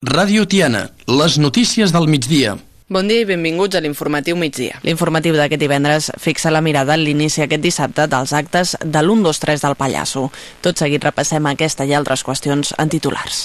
Ràdio Tiana, les notícies del migdia. Bon dia i benvinguts a l'informatiu migdia. L'informatiu d'aquest divendres fixa la mirada en l'inici aquest dissabte dels actes de l'1, 2, 3 del Pallasso. Tot seguit repassem aquesta i altres qüestions en titulars.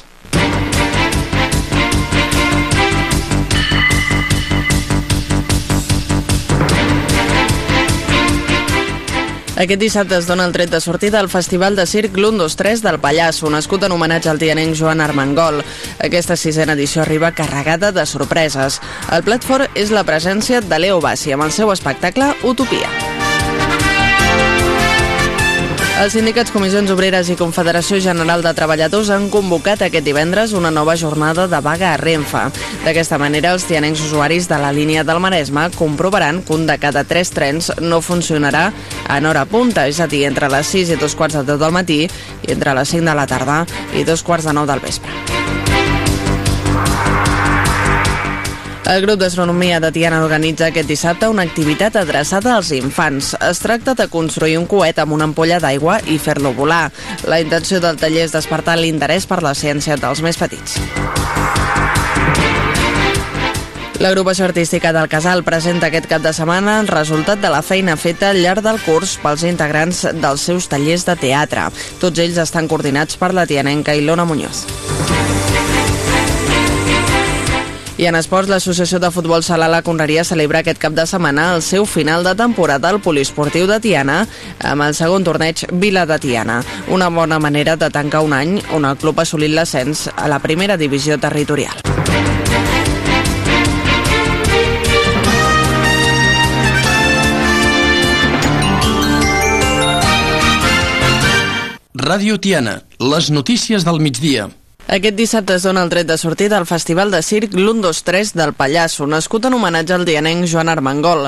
Aquest dissabte es dona el tret de sortida al Festival de Circ l'1, 2, 3 del Pallasso, nascut en homenatge al tianenc Joan Armengol. Aquesta sisena edició arriba carregada de sorpreses. El plat fort és la presència de Leo Bassi amb el seu espectacle Utopia. Els sindicats, comissions obreres i Confederació General de Treballadors han convocat aquest divendres una nova jornada de vaga a Renfe. D'aquesta manera, els tianencs usuaris de la línia del Maresme comprovaran que un de cada tres trens no funcionarà en hora punta, és a dir, entre les 6 i dos quarts de tot del matí i entre les 5 de la tarda i dos quarts de 9 del vespre. El grup d'astronomia de Tiana organitza aquest dissabte una activitat adreçada als infants. Es tracta de construir un coet amb una ampolla d'aigua i fer-lo volar. La intenció del taller és despertar l'interès per la ciència dels més petits. L'agrupació artística del Casal presenta aquest cap de setmana el resultat de la feina feta al llarg del curs pels integrants dels seus tallers de teatre. Tots ells estan coordinats per la tianenca Ilona Muñoz. I en esports, l'Associació de Futbol Sala La Conreria celebra aquest cap de setmana el seu final de temporada al Poliesportiu de Tiana amb el segon torneig Vila de Tiana. Una bona manera de tancar un any on el club ha assolit l'ascens a la primera divisió territorial. Ràdio Tiana, les notícies del migdia. Aquest dissabte es dona el tret de sortida al Festival de Circ l'1, 2, 3 del Pallasso, nascut en homenatge al dianenc Joan Armengol.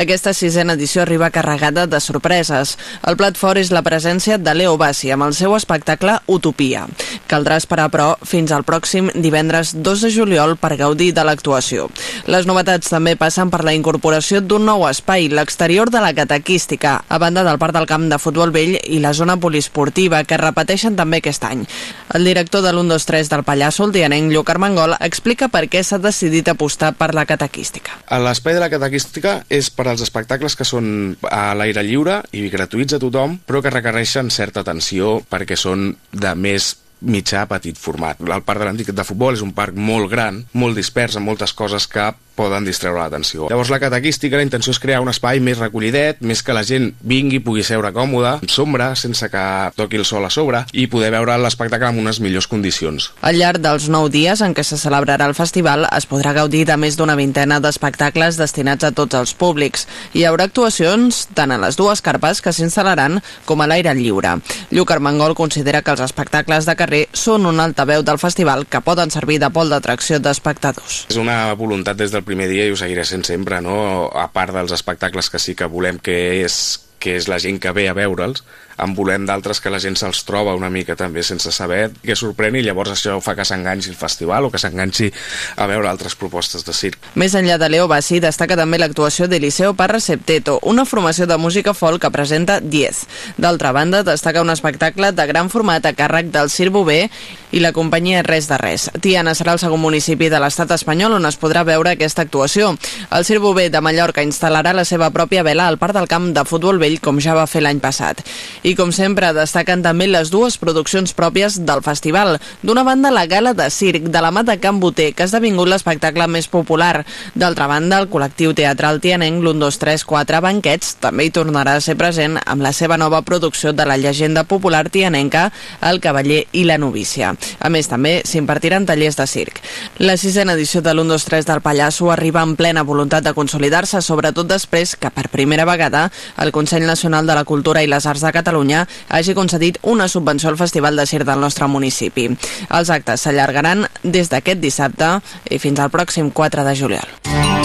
Aquesta sisena edició arriba carregada de sorpreses. El plat fort és la presència de Leo Bassi amb el seu espectacle Utopia. Caldrà esperar, però, fins al pròxim divendres 2 de juliol per gaudir de l'actuació. Les novetats també passen per la incorporació d'un nou espai, l'exterior de la catequística, a banda del parc del camp de futbol vell i la zona poliesportiva, que repeteixen també aquest any. El director de l'1, 2, 3 del Pallasso, el dianenc Lluc Armengol, explica per què s'ha decidit apostar per la catequística. L'espai de la catequística és per als espectacles que són a l'aire lliure i gratuïts a tothom, però que requereixen certa atenció perquè són de més mitjà petit format. El parc de l'Antic de Futbol és un parc molt gran, molt dispers, amb moltes coses que poden distreure l'atenció. Llavors la catequística, la intenció és crear un espai més recollidet, més que la gent vingui, pugui seure còmoda, en sombra, sense que toqui el sol a sobre, i poder veure l'espectacle en unes millors condicions. Al llarg dels nou dies en què se celebrarà el festival es podrà gaudir de més d'una vintena d'espectacles destinats a tots els públics. Hi haurà actuacions tant a les dues carpes que s'instal·laran com a l'aire lliure. Lluc Armengol considera que els espectacles de carrer són un altaveu del festival que poden servir de pol d'atracció d'espectadors. És una voluntat des del primer dia i ho seguiré sent sempre, no? A part dels espectacles que sí que volem que és que és la gent que ve a veure'ls, en volem d'altres que la gent se'ls troba una mica també sense saber què sorprèn i llavors això fa que s'enganxi el festival o que s'enganxi a veure altres propostes de circ. Més enllà de Leo Bassi, destaca també l'actuació d'Eliseo Parra Septeto, una formació de música folk que presenta Diez. D'altra banda, destaca un espectacle de gran format a càrrec del Circ Bové i la companyia Res de Res. Tiana serà el segon municipi de l'estat espanyol on es podrà veure aquesta actuació. El Circ Bové de Mallorca instal·larà la seva pròpia vela al parc del camp de futbol vell com ja va fer l'any passat. I com sempre, destaquen també les dues produccions pròpies del festival. D'una banda, la gala de circ de la mà de Can Boter, que ha esdevingut l'espectacle més popular. D'altra banda, el col·lectiu teatral tianenc, l'1, 2, 3, 4 banquets, també hi tornarà a ser present amb la seva nova producció de la llegenda popular tianenca, El cavaller i la novícia. A més, també s'impartiran tallers de circ. La sisena edició de l'1, 2, 3 del Pallasso arriba en plena voluntat de consolidar-se, sobretot després que, per primera vegada, el Consell Nacional de la Cultura i les Arts de Catalunya hagi concedit una subvenció al Festival de Circ del nostre municipi. Els actes s'allargaran des d'aquest dissabte i fins al pròxim 4 de juliol.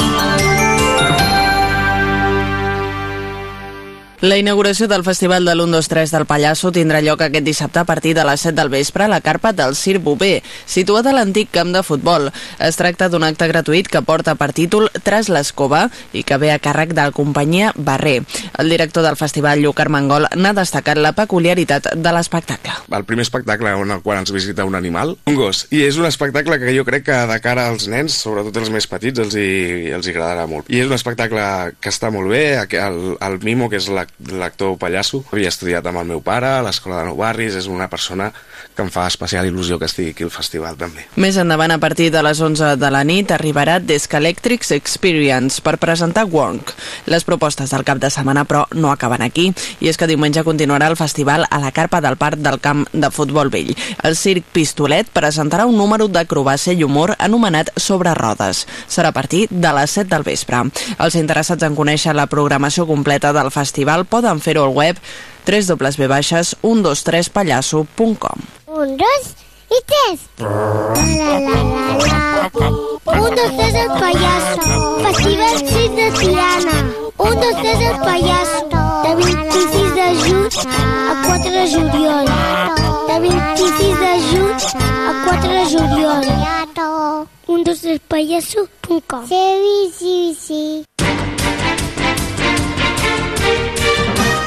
La inauguració del Festival de l'1-2-3 del Pallasso tindrà lloc aquest dissabte a partir de les 7 del vespre a la carpa del Cir Bové, situat a l'antic camp de futbol. Es tracta d'un acte gratuït que porta per títol Tras l'escova i que ve a càrrec de la companyia Barrer. El director del festival, Lluc Armengol, n'ha destacat la peculiaritat de l'espectacle. El primer espectacle on el qual ens visita un animal, un gos, i és un espectacle que jo crec que de cara als nens, sobretot els més petits, els hi, els hi agradarà molt. I és un espectacle que està molt bé, el, el Mimo, que és la l'actor Pallasso. Havia estudiat amb el meu pare a l'Escola de Nou Barris, és una persona que em fa especial il·lusió que estigui aquí al festival també. Més endavant, a partir de les 11 de la nit, arribarà Descalectrics Experience per presentar Wonk. Les propostes del cap de setmana, però, no acaben aquí, i és que diumenge continuarà el festival a la carpa del parc del camp de futbol vell. El Circ Pistolet presentarà un número d'acrobàcia i humor anomenat Sobre rodes. Serà a partir de les 7 del vespre. Els interessats en conèixer la programació completa del festival poden fer-ho al web www.123pallasso.com Un, dos i tres. La, la, la, la, la. Un, dos, tres, el pallasso. Festival 6 de Tiana. Un, dos, tres, el pallasso. De 26 de juny a 4 de juliol. De 26 de juny a 4 de juliol. Un, dos, tres, pallasso.com. Sí, sí, sí.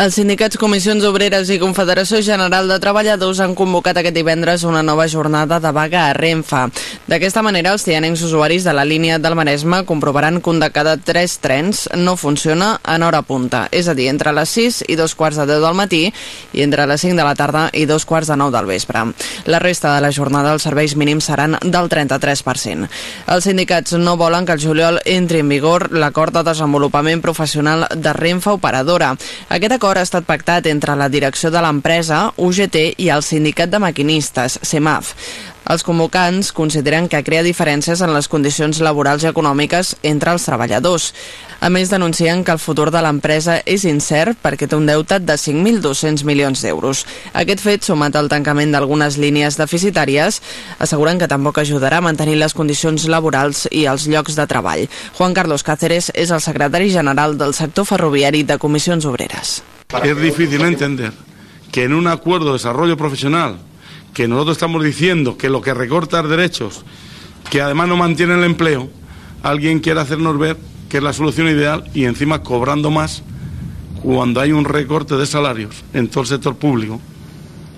Els sindicats, comissions obreres i Confederació General de Treballadors han convocat aquest divendres una nova jornada de vaga a Renfa. D'aquesta manera, els tianencs usuaris de la línia del Maresme comprovaran que un de cada tres trens no funciona en hora punta, és a dir, entre les 6 i dos quarts de 10 del matí i entre les 5 de la tarda i dos quarts de 9 del vespre. La resta de la jornada els serveis mínims seran del 33%. Els sindicats no volen que el juliol entri en vigor l'acord de desenvolupament professional de Renfa Operadora. Aquest acord ha estat pactat entre la direcció de l'empresa, UGT i el sindicat de maquinistes, CEMAF. Els convocants consideren que crea diferències en les condicions laborals i econòmiques entre els treballadors. A més, denuncien que el futur de l'empresa és incert perquè té un deute de 5.200 milions d'euros. Aquest fet, sumat al tancament d'algunes línies deficitàries, asseguren que tampoc ajudarà a mantenir les condicions laborals i els llocs de treball. Juan Carlos Cáceres és el secretari general del sector ferroviari de Comissions Obreres. Es difícil entender que en un acuerdo de desarrollo profesional que nosotros estamos diciendo que lo que recorta derechos, que además no mantiene el empleo, alguien quiere hacernos ver que es la solución ideal y encima cobrando más cuando hay un recorte de salarios en todo el sector público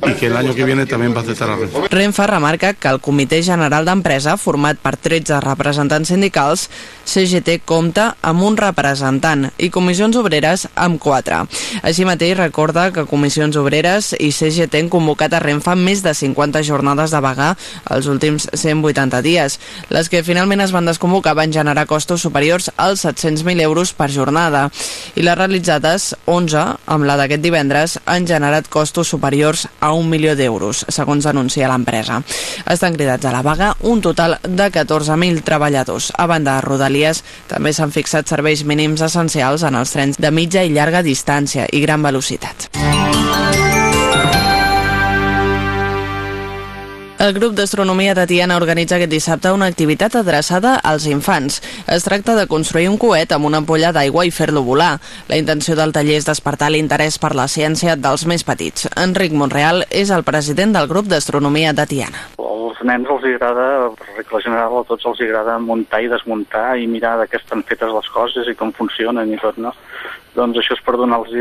i que l'any que viene també va acceptar la Renfe. Renfe remarca que el Comitè General d'Empresa, format per 13 representants sindicals, CGT compta amb un representant i Comissions Obreres amb 4. Així mateix recorda que Comissions Obreres i CGT han convocat a Renfe més de 50 jornades de vaga els últims 180 dies. Les que finalment es van desconvocar van generar costos superiors als 700.000 euros per jornada i les realitzades, 11, amb la d'aquest divendres, han generat costos superiors a un milió d'euros, segons denuncia l'empresa. Estan cridats a la vaga un total de 14.000 treballadors. A banda de Rodalies, també s'han fixat serveis mínims essencials en els trens de mitja i llarga distància i gran velocitat. El grup d'astronomia de Tiana organitza aquest dissabte una activitat adreçada als infants. Es tracta de construir un coet amb una ampolla d'aigua i fer-lo volar. La intenció del taller és despertar l'interès per la ciència dels més petits. Enric Monreal és el president del grup d'astronomia de Tiana. Els nens els agrada, per regla general a tots els agrada muntar i desmuntar i mirar de què estan fetes les coses i com funcionen i tot, no? doncs això és per donar-los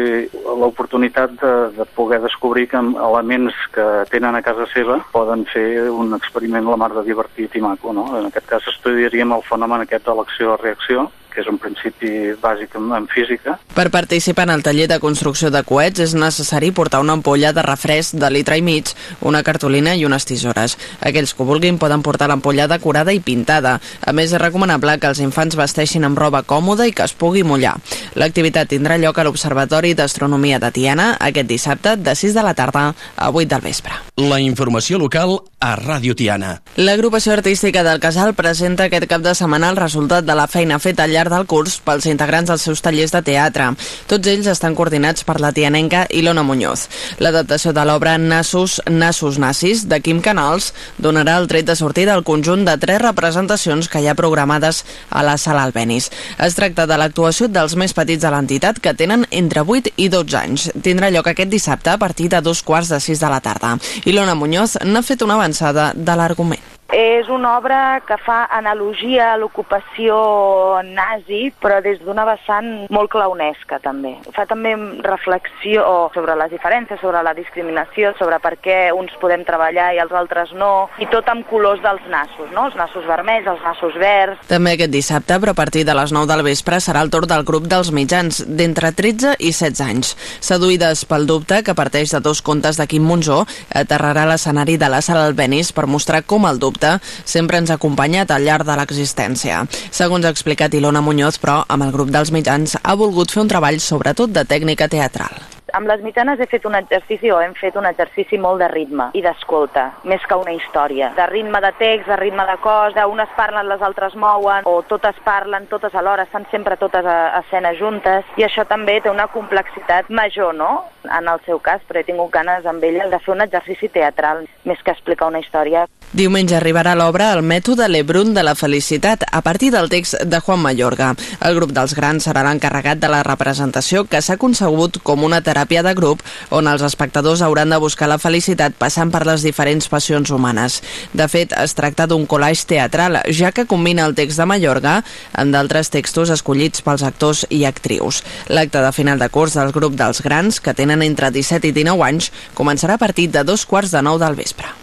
l'oportunitat de, de poder descobrir que elements que tenen a casa seva poden fer un experiment la mar de divertit i maco. No? En aquest cas estudiaríem el fenomen aquest de l'acció-reacció que és un principi bàsic en, en física. Per participar en el taller de construcció de coets és necessari portar una ampolla de refresc de litre i mig, una cartolina i unes tisores. Aquells que vulguin poden portar l'ampolla decorada i pintada. A més, és recomanable que els infants vesteixin amb roba còmoda i que es pugui mullar. L'activitat tindrà lloc a l'Observatori d'Astronomia de Tiana aquest dissabte de 6 de la tarda a 8 del vespre. La informació local a Ràdio Tiana. L'agrupació artística del Casal presenta aquest cap de setmana el resultat de la feina feta al llarg del curs pels integrants dels seus tallers de teatre. Tots ells estan coordinats per la tianenca Ilona Muñoz. L'adaptació de l'obra Nassos, Nassos Nassis, de Quim Canals, donarà el tret de sortida al conjunt de tres representacions que hi ha programades a la Sala Albenis. Es tracta de l'actuació dels més petits de l'entitat que tenen entre 8 i 12 anys. Tindrà lloc aquest dissabte a partir de dos quarts de sis de la tarda. Ilona Muñoz n'ha fet una avançada de l'argument. És una obra que fa analogia a l'ocupació nazi, però des d'una vessant molt clownesca, també. Fa també reflexió sobre les diferències, sobre la discriminació, sobre per què uns podem treballar i els altres no, i tot amb colors dels nassos, no? Els nassos vermells, els nassos verds. També aquest dissabte, però a partir de les 9 del vespre, serà el torn del grup dels mitjans, d'entre 13 i 16 anys. Seduïdes pel dubte, que parteix de dos contes de Quim Monzó, aterrarà l'escenari de la sala Albenis per mostrar com el dubte sempre ens ha acompanyat al llarg de l'existència. Segons ha explicat Ilona Muñoz, però, amb el grup dels mitjans ha volgut fer un treball sobretot de tècnica teatral. Amb les mitjanes he fet un exercici o hem fet un exercici molt de ritme i d'escolta, més que una història. De ritme de text, de ritme de cos, unes parlen, les altres mouen, o totes parlen, totes alhora, estan sempre totes a escena juntes, i això també té una complexitat major, no?, en el seu cas, però he tingut ganes amb ella de fer un exercici teatral, més que explicar una història. Diumenge arribarà l'obra El mètode Lebrun de la felicitat a partir del text de Juan Mayorga. El grup dels grans serà l'encarregat de la representació que s'ha concebut com una teràpia de grup on els espectadors hauran de buscar la felicitat passant per les diferents passions humanes. De fet, es tracta d'un collage teatral, ja que combina el text de Mayorga amb d'altres textos escollits pels actors i actrius. L'acte de final de curs del grup dels grans, que tenen entre 17 i 19 anys, començarà a partir de dos quarts de nou del vespre.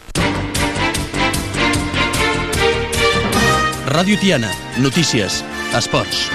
Ràdio Tiana. Notícies. Esports.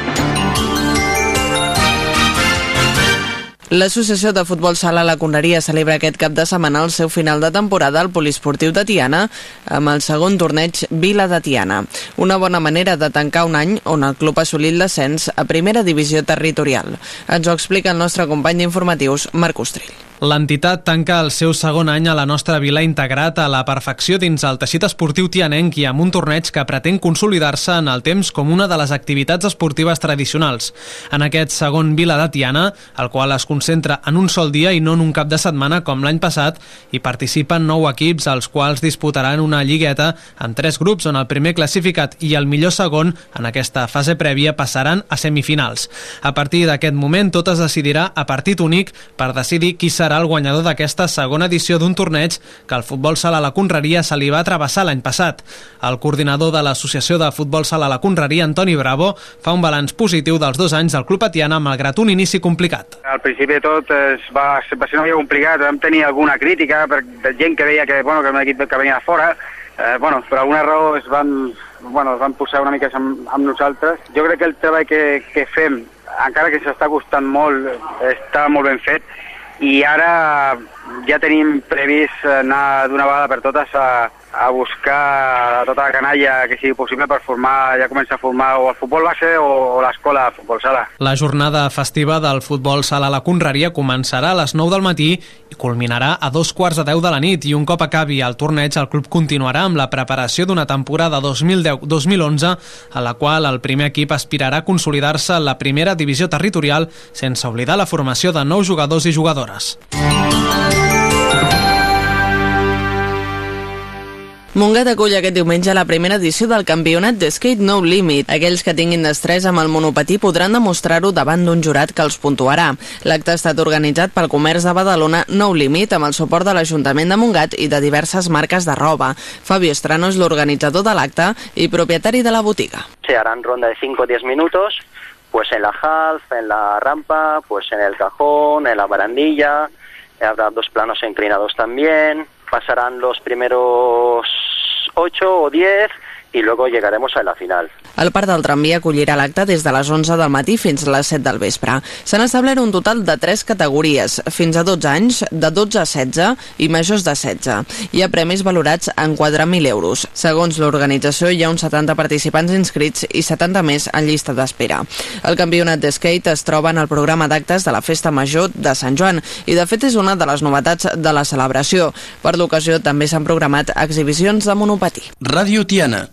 L'Associació de Futbol Sala La Conreria celebra aquest cap de setmana el seu final de temporada al Polisportiu de Tiana amb el segon torneig Vila de Tiana. Una bona manera de tancar un any on el club ha assolit l'ascens a primera divisió territorial. Ens ho explica el nostre company d'informatius, Marc Ostrill. L'entitat tanca el seu segon any a la nostra vila integrat a la perfecció dins el teixit esportiu tianenc i amb un torneig que pretén consolidar-se en el temps com una de les activitats esportives tradicionals. En aquest segon vila de Tiana, el qual es concentra en un sol dia i no en un cap de setmana com l'any passat, hi participen nou equips els quals disputaran una lligueta en tres grups on el primer classificat i el millor segon en aquesta fase prèvia passaran a semifinals. A partir d'aquest moment tot es decidirà a partit únic per decidir qui serà serà el guanyador d'aquesta segona edició d'un torneig que el futbol sala la Conreria se li va travessar l'any passat. El coordinador de l'Associació de Futbol Sala la Conreria, Antoni Bravo, fa un balanç positiu dels dos anys del Club Atiana malgrat un inici complicat. Al principi tot es va, va ser una mica complicat, vam tenir alguna crítica per gent que deia que, bueno, que era un equip que venia de fora, eh, bueno, per alguna raó es van, bueno, es van posar una mica amb, amb nosaltres. Jo crec que el treball que, que fem, encara que s'està costant molt, està molt ben fet i ara ja tenim previst anar d'una vegada per totes a, a buscar tota la canalla que sigui possible per formar, ja començar a formar o el futbol base o, l'escola de futbol sala. La jornada festiva del futbol sala a la Conreria començarà a les 9 del matí i culminarà a dos quarts de 10 de la nit i un cop acabi el torneig el club continuarà amb la preparació d'una temporada 2010-2011 a la qual el primer equip aspirarà a consolidar-se en la primera divisió territorial sense oblidar la formació de nous jugadors i jugadores. Montgat acull aquest diumenge la primera edició del campionat de Skate No Limit. Aquells que tinguin destrès amb el monopatí podran demostrar-ho davant d'un jurat que els puntuarà. L'acte ha estat organitzat pel comerç de Badalona No Limit amb el suport de l'Ajuntament de Montgat i de diverses marques de roba. Fabio Estrano és l'organitzador de l'acte i propietari de la botiga. Se harán ronda de 5 o 10 minutos pues en la half, en la rampa, pues en el cajón, en la barandilla, habrá dos planos inclinados también, pasarán los primeros 8 o 10 y luego llegaremos a la final. El parc del tramvia acollirà l'acte des de les 11 del matí fins a les 7 del vespre. S'han establert un total de 3 categories, fins a 12 anys, de 12 a 16 i majors de 16. Hi ha premis valorats en 4.000 euros. Segons l'organització, hi ha uns 70 participants inscrits i 70 més en llista d'espera. El campionat de skate es troba en el programa d'actes de la Festa Major de Sant Joan i, de fet, és una de les novetats de la celebració. Per l'ocasió també s'han programat exhibicions de monopatí. Ràdio Tiana,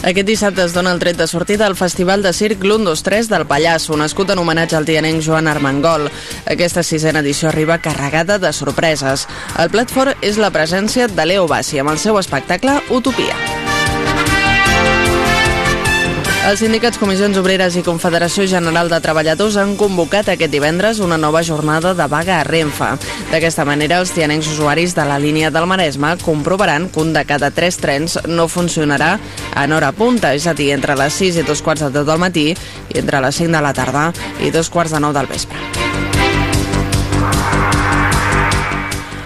Aquest dissabte es dona el tret de sortida al Festival de Circ l'1-2-3 del Pallasso, nascut en homenatge al tianenc Joan Armengol. Aquesta sisena edició arriba carregada de sorpreses. El plat fort és la presència de Leo Bassi amb el seu espectacle Utopia. Els sindicats, comissions obreres i Confederació General de Treballadors han convocat aquest divendres una nova jornada de vaga a Renfe. D'aquesta manera, els tianencs usuaris de la línia del Maresme comprovaran que un de cada tres trens no funcionarà en hora punta, és a dir, entre les 6 i dos quarts de tot del matí i entre les 5 de la tarda i dos quarts de 9 del vespre.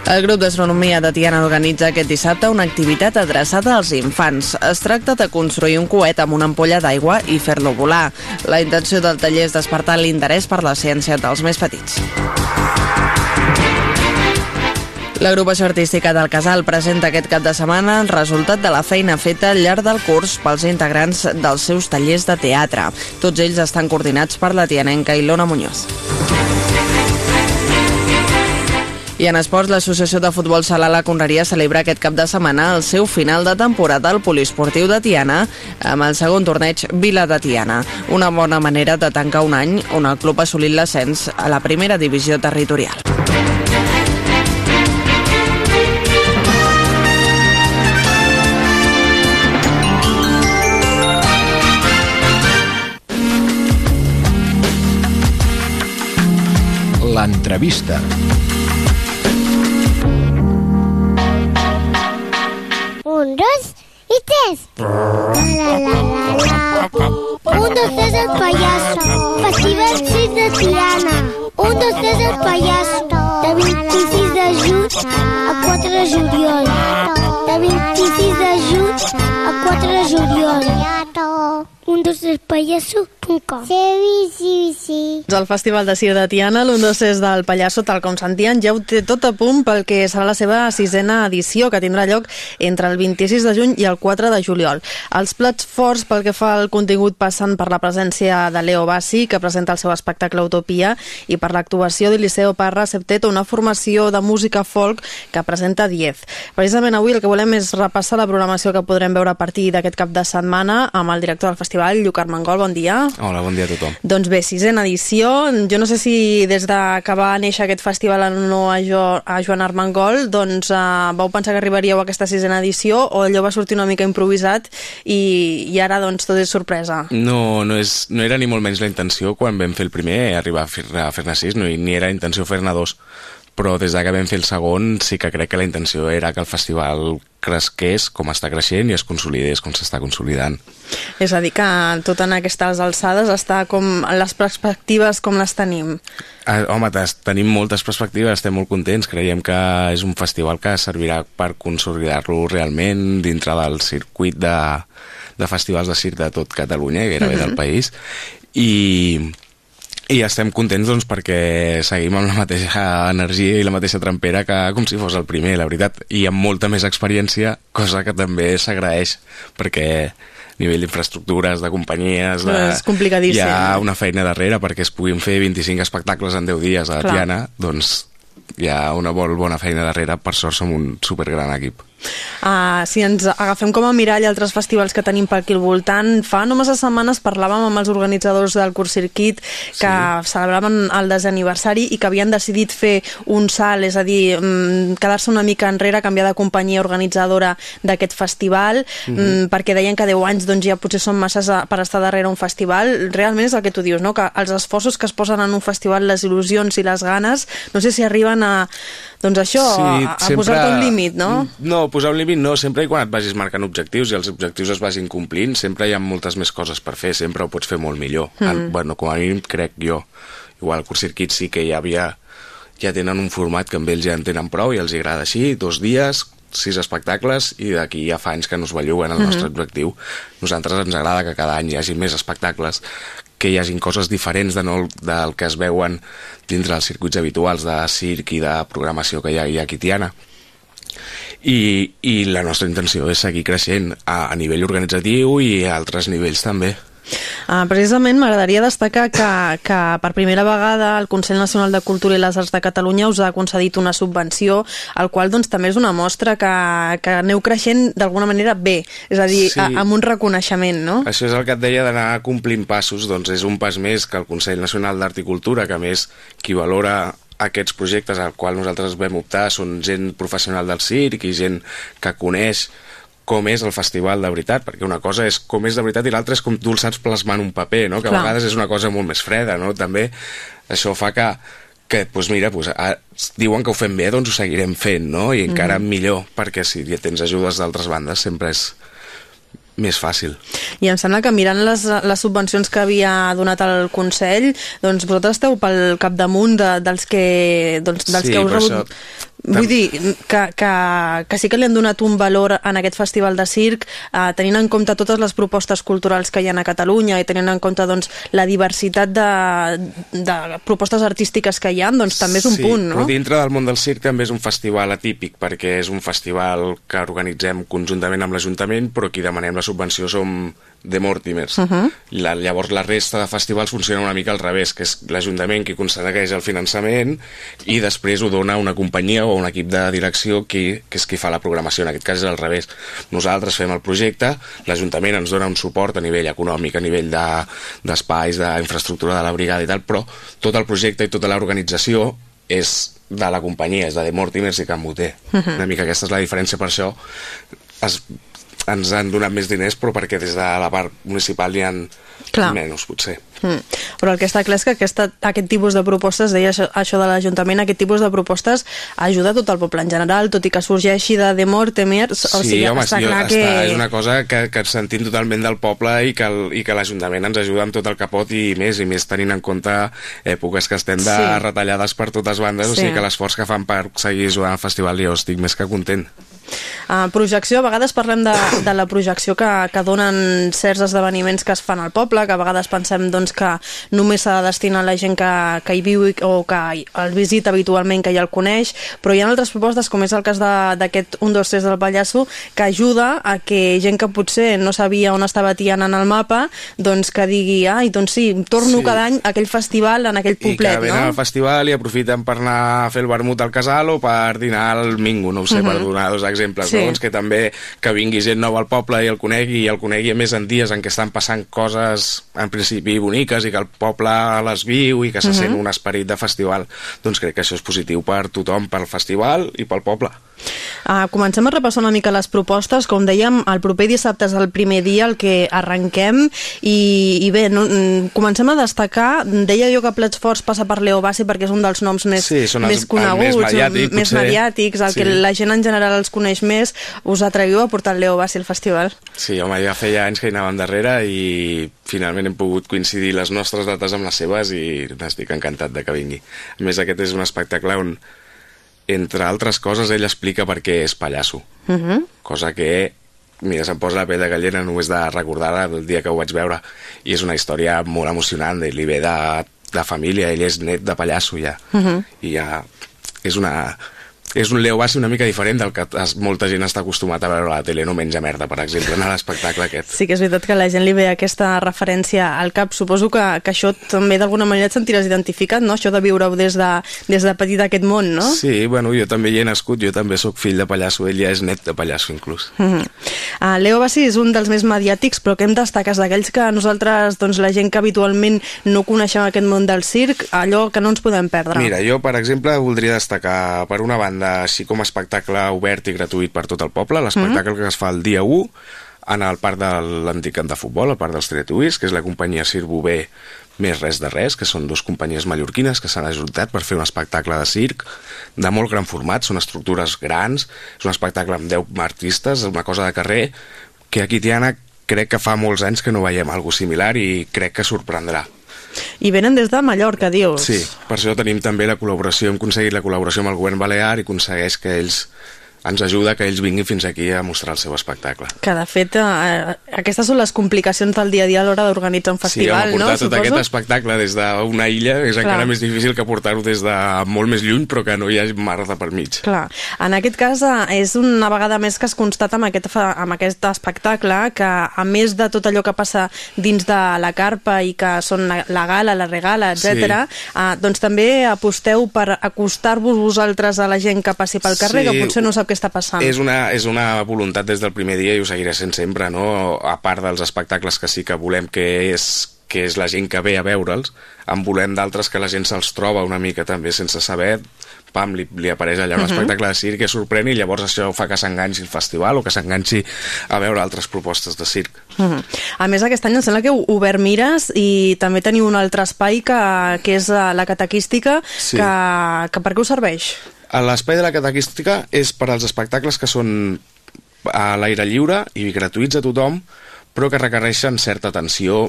El grup d'astronomia de Tiana organitza aquest dissabte una activitat adreçada als infants. Es tracta de construir un coet amb una ampolla d'aigua i fer-lo volar. La intenció del taller és despertar l'interès per la ciència dels més petits. L'agrupació artística del Casal presenta aquest cap de setmana el resultat de la feina feta al llarg del curs pels integrants dels seus tallers de teatre. Tots ells estan coordinats per la tianenca Ilona Muñoz. I en esports, l'Associació de Futbol Sala La Conreria celebra aquest cap de setmana el seu final de temporada al Poliesportiu de Tiana amb el segon torneig Vila de Tiana. Una bona manera de tancar un any on el club ha assolit l'ascens a la primera divisió territorial. L'entrevista. Tres. La, la, la. Un, dos, tres, el payaso. Festival 6 de Tiana. Un, dos, tres, el payaso. De 26 de juny a 4 de juliol. De 26 de juny a 4 de juliol. Un, dos, tres, payaso.com. Sí, sí, sí. El Festival de Cir de Tiana, l'1 2 és del Pallasso, tal com sentien, ja ho té tot a punt pel que serà la seva sisena edició, que tindrà lloc entre el 26 de juny i el 4 de juliol. Els plats forts pel que fa al contingut passen per la presència de Leo Bassi, que presenta el seu espectacle Utopia, i per l'actuació d'Eliseo Parra Septeto, una formació de música folk que presenta 10. Precisament avui el que volem és repassar la programació que podrem veure a partir d'aquest cap de setmana amb el director del festival, Lluc Armengol, bon dia. Hola, bon dia a tothom. Doncs bé, sisena edició. Jo no sé si des de que va néixer aquest festival en honor a, jo, a Joan Armengol, doncs uh, vau pensar que arribaríeu a aquesta sisena edició o allò va sortir una mica improvisat i, i ara doncs tot és sorpresa? No, no, és, no era ni molt menys la intenció quan vam fer el primer arribar a fer-ne fer sis, no, ni era intenció fer-ne dos però des de que vam fer el segon sí que crec que la intenció era que el festival cresqués com està creixent i es consolidés com s'està consolidant. És a dir, que tot en aquestes alçades està com les perspectives com les tenim. Ah, home, tenim moltes perspectives, estem molt contents, creiem que és un festival que servirà per consolidar-lo realment dintre del circuit de, de festivals de circ de tot Catalunya, gairebé mm -hmm. del país, i, i estem contents doncs, perquè seguim amb la mateixa energia i la mateixa trampera que com si fos el primer, la veritat, i amb molta més experiència, cosa que també s'agraeix, perquè a nivell d'infraestructures, de companyies... De... És complicadíssim. Hi ha una feina darrere perquè es puguin fer 25 espectacles en 10 dies a la Clar. Tiana, doncs hi ha una molt bona feina darrere, per sort som un supergran equip. Uh, si ens agafem com a mirall altres festivals que tenim per aquí al voltant, fa no massa setmanes parlàvem amb els organitzadors del Curs Circuit que sí. celebraven el desè aniversari i que havien decidit fer un salt, és a dir, mm, quedar-se una mica enrere, canviar de companyia organitzadora d'aquest festival, mm -hmm. perquè deien que 10 anys doncs, ja potser són masses per estar darrere un festival. Realment és el que tu dius, no? que els esforços que es posen en un festival, les il·lusions i les ganes, no sé si arriben a doncs això, sí, a, a sempre... posar-te un límit, no? No, posar un límit no, sempre i quan et vagis marcant objectius i els objectius es vagin complint, sempre hi ha moltes més coses per fer, sempre ho pots fer molt millor. Mm. En, bueno, com a mínim crec jo. Igual el circuit sí que ja havia ja tenen un format que amb ells ja en tenen prou i els agrada així, dos dies, sis espectacles i d'aquí ja fa anys que no es belluguen el mm -hmm. nostre objectiu. Nosaltres ens agrada que cada any hi hagi més espectacles, que hi hagin coses diferents de no, del que es veuen dintre dels circuits habituals de circ i de programació que hi ha, hi ha aquí Tiana. I, i la nostra intenció és seguir creixent a, a nivell organitzatiu i a altres nivells també. Uh, precisament m'agradaria destacar que, que per primera vegada el Consell Nacional de Cultura i les Arts de Catalunya us ha concedit una subvenció, el qual doncs, també és una mostra que, que aneu creixent d'alguna manera bé, és a dir, sí. a, amb un reconeixement, no? Això és el que et deia d'anar complint passos, doncs és un pas més que el Consell Nacional d'Art i Cultura, que més qui valora aquests projectes al qual nosaltres vam optar són gent professional del circ i gent que coneix com és el festival de veritat, perquè una cosa és com és de veritat i l'altra és com tu el saps plasmant un paper, no? que Clar. a vegades és una cosa molt més freda, no? també això fa que, que pues mira, pues, a, diuen que ho fem bé, doncs ho seguirem fent, no? i encara mm -hmm. millor, perquè si ja tens ajudes d'altres bandes sempre és més fàcil. I em sembla que mirant les, les subvencions que havia donat el Consell, doncs vosaltres esteu pel capdamunt de, dels que, doncs, dels sí, que heu rebut... Això Vull dir que, que, que sí que li han donat un valor en aquest festival de circ, eh, tenint en compte totes les propostes culturals que hi ha a Catalunya i tenint en compte doncs, la diversitat de, de propostes artístiques que hi ha, doncs també és un sí, punt, no? però dintre del món del circ també és un festival atípic, perquè és un festival que organitzem conjuntament amb l'Ajuntament, però qui demanem la subvenció som de Mortimers. Uh -huh. la, llavors la resta de festivals funciona una mica al revés, que és l'Ajuntament qui concedeix el finançament i després ho dona una companyia o un equip de direcció qui, que és qui fa la programació. En aquest cas és al revés. Nosaltres fem el projecte, l'Ajuntament ens dona un suport a nivell econòmic, a nivell d'espais, de, d'infraestructura de la brigada i tal, però tot el projecte i tota l'organització és de la companyia, és de The Mortimers i Can Boter. Uh -huh. Una mica aquesta és la diferència, per això es ens han donat més diners però perquè des de la part municipal hi han Clar. menys, potser. Mm. Però el que està clar és que aquesta, aquest tipus de propostes, deia això, això de l'Ajuntament, aquest tipus de propostes ajuda tot el poble en general, tot i que sorgeixi de de mort, temer, o sí, sigui, home, està clar està, que... És una cosa que, que sentim totalment del poble i que, el, i que l'Ajuntament ens ajuda amb tot el que pot i més, i més tenint en compte èpoques que estem de sí. retallades per totes bandes, sí. o sigui que l'esforç que fan per seguir jugant al festival jo estic més que content. Uh, projecció, a vegades parlem de, de la projecció que, que donen certs esdeveniments que es fan al poble, que a vegades pensem doncs, que només s'ha de destinar a la gent que, que hi viu o que el visita habitualment, que ja el coneix, però hi ha altres propostes, com és el cas d'aquest 1, 2, 3 del Pallasso, que ajuda a que gent que potser no sabia on estava Tiana en el mapa, doncs que digui, ai, doncs sí, torno sí. cada any a aquell festival en aquell poblet, I que venen no? al festival i aprofiten per anar a fer el vermut al casal o per dinar al mingo, no ho sé, uh -huh. per donar dos exemples, sí. no? Doncs que també que vingui gent nova al poble i el conegui i el conegui a més en dies en què estan passant coses en principi boniques i que el poble les viu i que se uh -huh. sent un esperit de festival doncs crec que això és positiu per tothom, pel festival i pel poble. Uh, comencem a repassar una mica les propostes. Com dèiem, el proper dissabte és el primer dia el que arrenquem i, i bé, no, mm, comencem a destacar, deia jo que Plets Forts passa per Leo Bassi perquè és un dels noms més, sí, els, més coneguts, més, mediàtic, més mediàtics, el sí. que la gent en general els coneix més. Us atreviu a portar el Leo Bassi al festival? Sí, home, ja feia anys que hi anàvem darrere i finalment hem pogut coincidir les nostres dates amb les seves i n'estic encantat de que vingui. A més, aquest és un espectacle on entre altres coses, ell explica per què és pallasso. Uh Mhm. -huh. Cosa que, mira, se'm posa la pell de gallina només de recordar el dia que ho vaig veure. I és una història molt emocionant, ell li ve de, de família, ell és net de pallasso ja. Uh -huh. I ja és una... és un Leo Bassi una mica diferent del que es, molta gent està acostumat a veure a la tele, no menja merda, per exemple, en l'espectacle aquest. Sí que és veritat que la gent li ve aquesta referència al cap. Suposo que, que això també d'alguna manera et sentiràs identificat, no? Això de viure-ho des, de, des de petit aquest món, no? Sí, bueno, jo també hi he nascut, jo també sóc fill de pallasso, ell ja és net de pallasso inclús. Mm -hmm. uh, Leo Bassi és un dels més mediàtics, però que hem destacat d'aquells que nosaltres, doncs la gent que habitualment no coneixem aquest món del circ, allò que no ens podem perdre. Mira, jo, per exemple, voldria destacar, per una banda, així com espectacle obert i gratuït per tot el poble, l'espectacle mm -hmm. que es fa el dia 1 en el parc de l'antic camp de futbol, el parc dels Tretuis, que és la companyia Circ Bové més res de res, que són dues companyies mallorquines que s'han ajuntat per fer un espectacle de circ de molt gran format, són estructures grans, és un espectacle amb 10 artistes, una cosa de carrer, que aquí Tiana crec que fa molts anys que no veiem alguna similar i crec que sorprendrà. I venen des de Mallorca, dius? Sí, per això tenim també la col·laboració, hem aconseguit la col·laboració amb el govern balear i aconsegueix que ells ens ajuda que ells vinguin fins aquí a mostrar el seu espectacle. Que de fet, eh, aquestes són les complicacions del dia a dia a l'hora d'organitzar un festival, sí, home, portar no? tot Suposo? aquest espectacle des d'una illa és Clar. encara més difícil que portar-ho des de molt més lluny, però que no hi hagi mar de per mig. Clar. En aquest cas, eh, és una vegada més que es constata amb aquest, amb aquest espectacle que, a més de tot allò que passa dins de la carpa i que són la, la gala, la regala, etc, eh, doncs també aposteu per acostar-vos vosaltres a la gent que passi pel carrer, Sí. que potser no sap què està passant. És una, és una voluntat des del primer dia i ho seguirà sent sempre, no? A part dels espectacles que sí que volem que és que és la gent que ve a veure'ls, en volem d'altres que la gent se'ls troba una mica també sense saber, pam, li, li apareix allà un Mhm. espectacle de circ que sorprèn i llavors això fa que s'enganxi el festival o que s'enganxi a veure altres propostes de circ. Mhm. A més, aquest any em sembla que heu obert mires i també teniu un altre espai que, que és eh, la catequística, Sí. que, que per què us serveix? A L'espai de la catequística és per als espectacles que són a l'aire lliure i gratuïts a tothom, però que requereixen certa atenció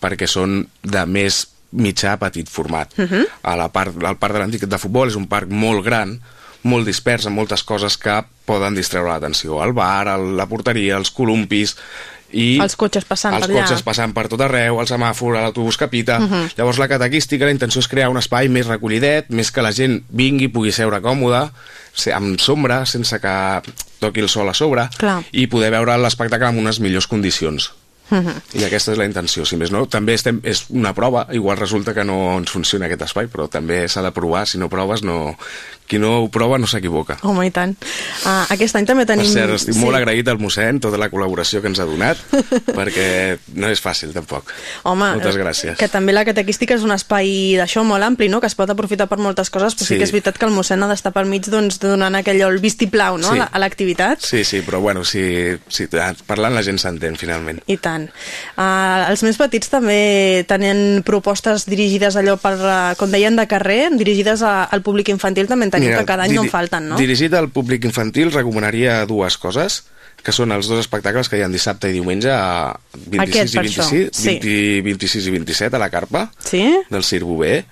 perquè són de més mitjà petit format. Uh -huh. a la part, el parc de l'antic de futbol és un parc molt gran, molt dispers, amb moltes coses que poden distreure l'atenció. El bar, el, la porteria, els columpis... I Els cotxes passant els per allà. cotxes passant per tot arreu, el semàfor, l'autobús que pita... Uh -huh. Llavors la catequística, la intenció és crear un espai més recollidet, més que la gent vingui, pugui seure còmoda, amb sombra, sense que toqui el sol a sobre, Clar. i poder veure l'espectacle en unes millors condicions. Mhm. I aquesta és la intenció, si més no. També estem, és una prova, igual resulta que no ens funciona aquest espai, però també s'ha de provar, si no proves, no... qui no ho prova no s'equivoca. Home, i tant. Uh, aquest any també tenim... Per cert, estic molt agraït al mossèn, tota la col·laboració que ens ha donat, perquè no és fàcil, tampoc. Home, Moltes gràcies. que també la catequística és un espai d'això molt ampli, no? que es pot aprofitar per moltes coses, però sí, Sí. que és veritat que el mossèn ha d'estar pel mig doncs, donant aquell el vistiplau no? Sí. a la- a l'activitat. Sí, sí, però bueno, si, si parlant la gent s'entén, finalment. I tant. Uh, els més petits també tenen propostes dirigides allò per, uh, com deien, de carrer, dirigides a, al públic infantil, també en teniu que cada any no en falten, no? Dirigit al públic infantil recomanaria dues coses, que són els dos espectacles que hi ha dissabte i diumenge a 26 Aquest, i per això, 26, sí. 20, 26 i 27 a la Carpa Sí? del Circ Bové.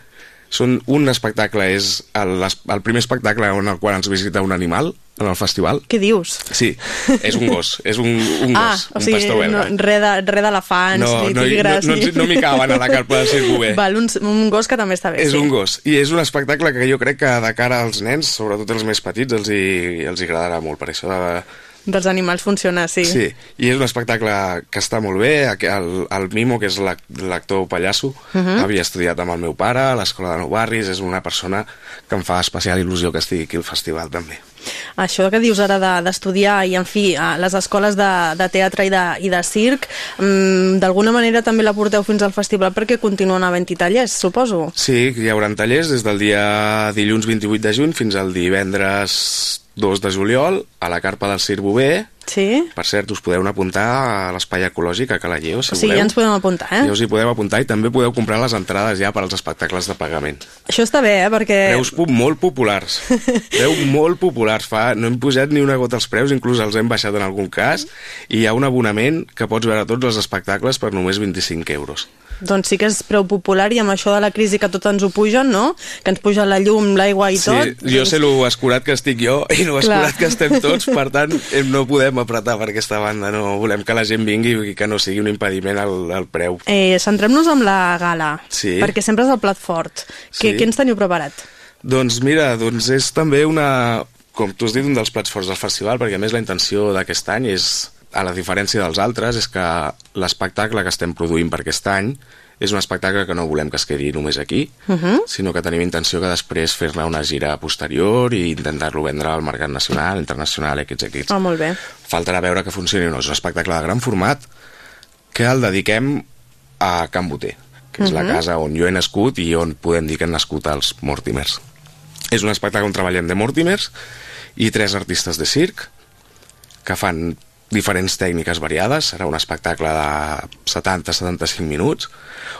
Són, un espectacle és el, el primer espectacle en el qual ens visita un animal en el festival. Què dius? Sí, és un gos, és un, un ah, gos, o un sigui, pastor belga. no, res de- res d'elefants, No, ni no, tigres... no, no, ni- no m'hi caben a la carpa del Circ Bové. Val, un, un gos que també està bé, És sí. un gos, i és un espectacle que jo crec que de cara als nens, sobretot els més petits, els hi, els hi agradarà molt, per això de, Dels animals funciona, sí. Sí, i és un espectacle que està molt bé. El, el Mimo, que és l'ac- l'actor pallasso, Mhm. havia estudiat amb el meu pare a l'Escola de Nou Barris, és una persona que em fa especial il·lusió que estigui aquí al festival també. Això que dius ara de- d'estudiar i, en fi, a les escoles de, de teatre i de, i de circ, mm, d'alguna manera també la porteu fins al festival perquè continuen havent-hi tallers, suposo. Sí, hi haurà tallers des del dia dilluns 28 de juny fins al divendres 2 de juliol a la carpa del Circ Bové. Sí? Per cert, us podeu apuntar a l'espai ecològic a Calalleu, si o sigui, voleu. ja ens podem apuntar, eh? Ja us hi podeu apuntar i també podeu comprar les entrades ja per als espectacles de pagament. Això està bé, eh? Perquè... Preus molt populars. Preu molt populars. Fa, no hem pujat ni una gota els preus, inclús els hem baixat en algun cas, i hi ha un abonament que pots veure tots els espectacles per només 25 euros. Doncs sí que és preu popular i amb això de la crisi que tot ens ho pugen, no? Que ens puja la llum, l'aigua i Sí, tot. jo sé lo escurat que estic jo i lo Clar. escurat que estem tots, per tant, no podem apretar per aquesta banda, no volem que la gent vingui i que no sigui un impediment al, al preu. Eh, Centrem-nos amb la gala, Sí. perquè sempre és el plat fort. Què, Sí. què ens teniu preparat? Doncs mira, doncs és també una, com tu has dit, un dels plats forts del festival, perquè a més la intenció d'aquest any és, a la diferència dels altres, és que l'espectacle que estem produint per aquest any és un espectacle que no volem que es quedi només aquí, Uh -huh. sinó que tenim intenció que després fer-ne una gira posterior i intentar-lo vendre al mercat nacional, internacional, etc. etc. Ah, molt bé. Faltarà veure que funcioni o no. És un espectacle de gran format que el dediquem a Can Boter, que és la Mhm. casa on jo he nascut i on podem dir que han nascut els Mortimers. És un espectacle on treballem de Mortimers i tres artistes de circ que fan diferents tècniques variades. Serà un espectacle de 70-75 minuts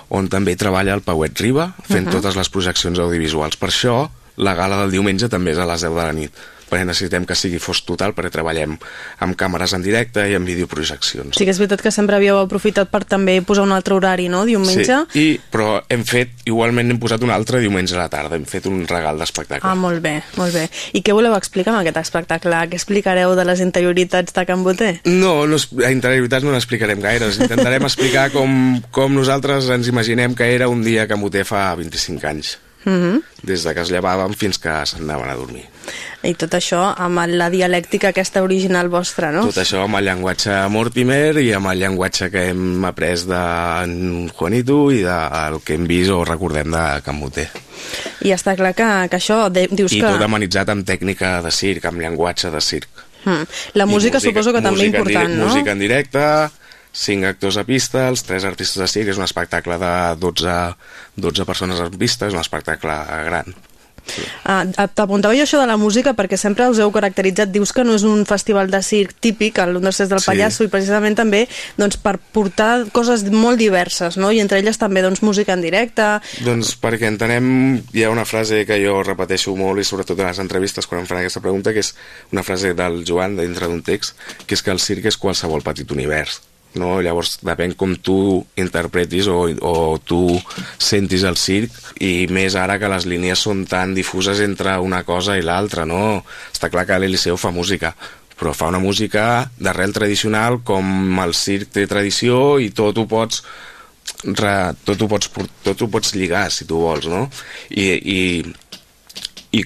on també treballa el Pauet Riba fent Mhm. totes les projeccions audiovisuals. Per això la gala del diumenge també és a les 10 de la nit perquè necessitem que sigui fos total perquè treballem amb càmeres en directe i amb videoprojeccions. Sí que és veritat que sempre havíeu aprofitat per també posar un altre horari, no?, diumenge. Sí, i, però hem fet, igualment hem posat un altre diumenge a la tarda, hem fet un regal d'espectacle. Ah, molt bé, molt bé. I què voleu explicar amb aquest espectacle? Què explicareu de les interioritats de Can Boter? No, no, interioritats no n'explicarem gaire. Intentarem explicar com, com nosaltres ens imaginem que era un dia que Moter fa 25 anys. Uh -huh. Des de que es llevàvem fins que s'anaven a dormir. I tot això amb la dialèctica aquesta original vostra, no? Tot això amb el llenguatge Mortimer i amb el llenguatge que hem après d'en Juanito i del que hem vist o recordem de Can Moter. I està clar que, que això, de, dius I que... tot amenitzat amb tècnica de circ, amb llenguatge de circ. Hmm. La I música, suposo que també música en important, no? Música en directe, cinc actors a pista, els tres artistes de circ, és un espectacle de 12, 12 persones en pista, és un espectacle gran. Ah, T'apuntava jo això de la música perquè sempre us heu caracteritzat, dius que no és un festival de circ típic, el tres del Sí. Pallasso, i precisament també doncs, per portar coses molt diverses, no? i entre elles també doncs, música en directe, Doncs perquè entenem, hi ha una frase que jo repeteixo molt i sobretot en les entrevistes quan em fan aquesta pregunta, que és una frase del Joan dintre d'un text, que és que el circ és qualsevol petit univers. No? Llavors depèn com tu interpretis o, o tu sentis el circ i més ara que les línies són tan difuses entre una cosa i l'altra no? està clar que l'Eliseu fa música però fa una música d'arrel tradicional com el circ té tradició i tot ho pots re, tot, ho pots, tot ho pots lligar si tu vols no? i, i, i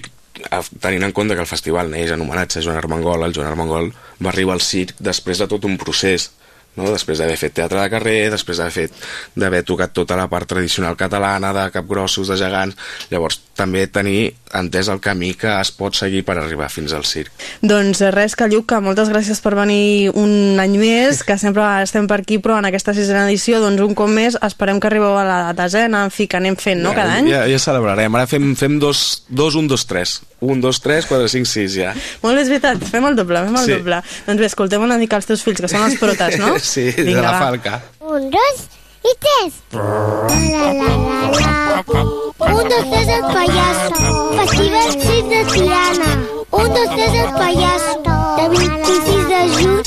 tenint en compte que el festival neix en homenatge a Joan Armengol, el Joan Armengol va arribar al circ després de tot un procés no? després d'haver fet teatre de carrer, després d'haver fet d'haver tocat tota la part tradicional catalana de capgrossos, de gegants llavors també tenir entès el camí que es pot seguir per arribar fins al circ Doncs res, que Lluc, que moltes gràcies per venir un any més, que sempre estem per aquí, però en aquesta sisena edició, doncs un cop més, esperem que arribeu a la desena, en fi, que anem fent, no?, cada any. ja, ja celebrarem, ara fem, fem dos, dos, un, dos, tres un, dos, tres, quatre, cinc, sis ja Molt bé, és veritat, fem el doble, fem el Sí. doble. Doncs bé, escoltem una mica els teus fills, que són els protes, no? sí, de Vinga, la va. falca Un, dos y tres. La, la, la, la, la. Un, dos, tres, el payaso. Festival 6 de Tiana. Un, dos, tres, el payaso. De 26 de juny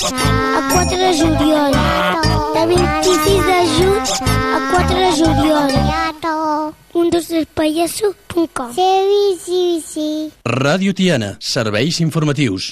a 4 de juliol. De 26 de juny a 4 de juliol. Un, dos, tres, payaso.com. Sí, sí, sí. Ràdio Tiana, serveis informatius.